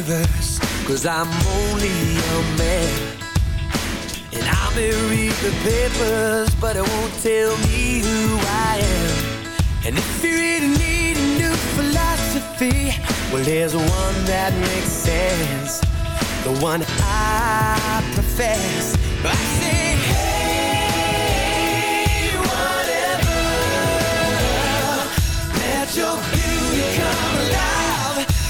universe. Cause I'm only a man. And I may read the papers, but it won't tell me who I am. And if you really need a new philosophy, well, there's one that makes sense. The one I profess. I say, hey. your beauty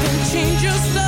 can change your soul.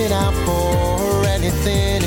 looking out for anything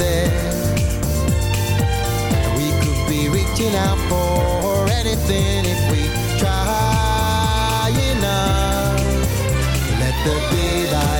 there. We could be reaching out for anything if we try enough. Let there be light.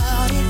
About it.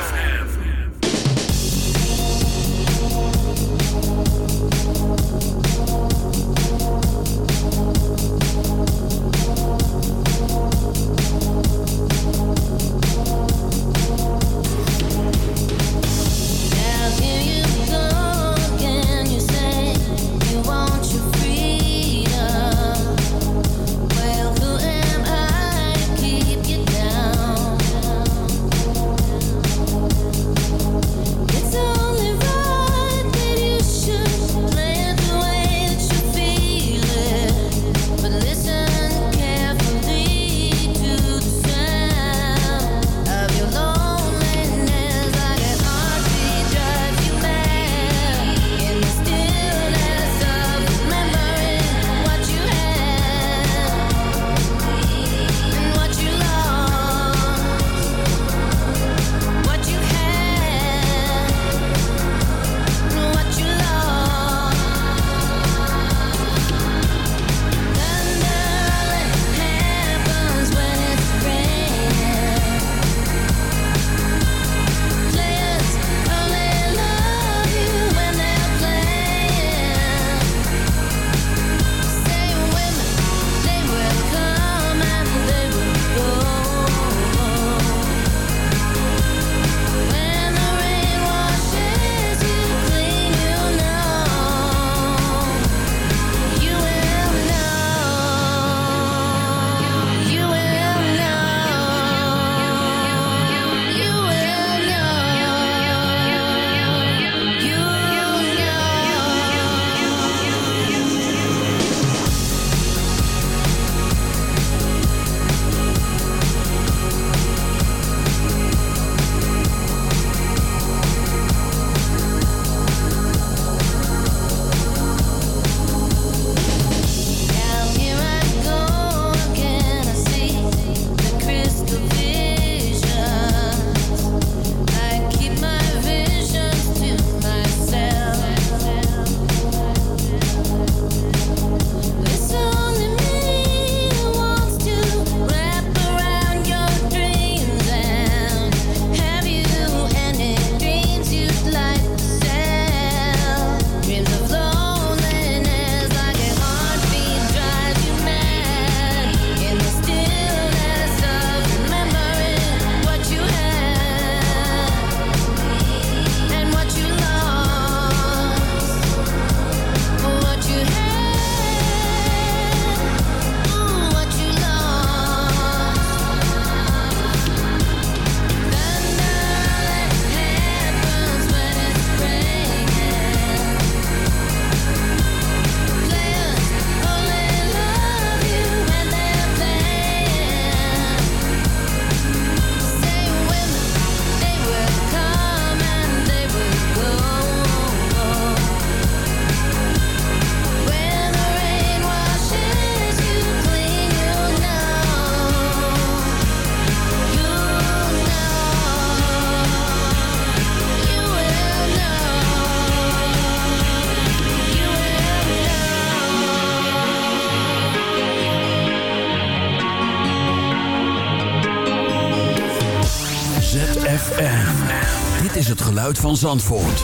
Van Zandvoort.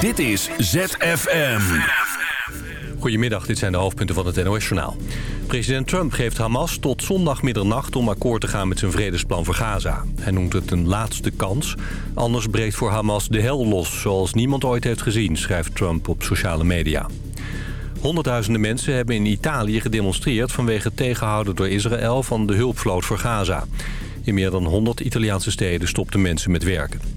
Dit is ZFM. Goedemiddag, dit zijn de hoofdpunten van het NOS-journaal. President Trump geeft Hamas tot zondag middernacht om akkoord te gaan met zijn vredesplan voor Gaza. Hij noemt het een laatste kans. Anders breekt voor Hamas de hel los, zoals niemand ooit heeft gezien, schrijft Trump op sociale media. Honderdduizenden mensen hebben in Italië gedemonstreerd... vanwege het tegenhouden door Israël van de hulpvloot voor Gaza. In meer dan 100 Italiaanse steden stopten mensen met werken.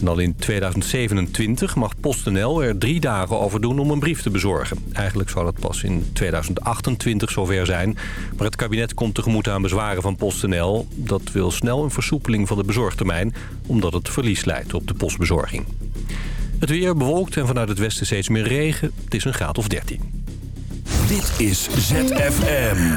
En al in 2027 mag PostNL er drie dagen over doen om een brief te bezorgen. Eigenlijk zou dat pas in 2028 zover zijn. Maar het kabinet komt tegemoet aan bezwaren van PostNL. Dat wil snel een versoepeling van de bezorgtermijn... omdat het verlies leidt op de postbezorging. Het weer bewolkt en vanuit het westen steeds meer regen. Het is een graad of 13. Dit is ZFM.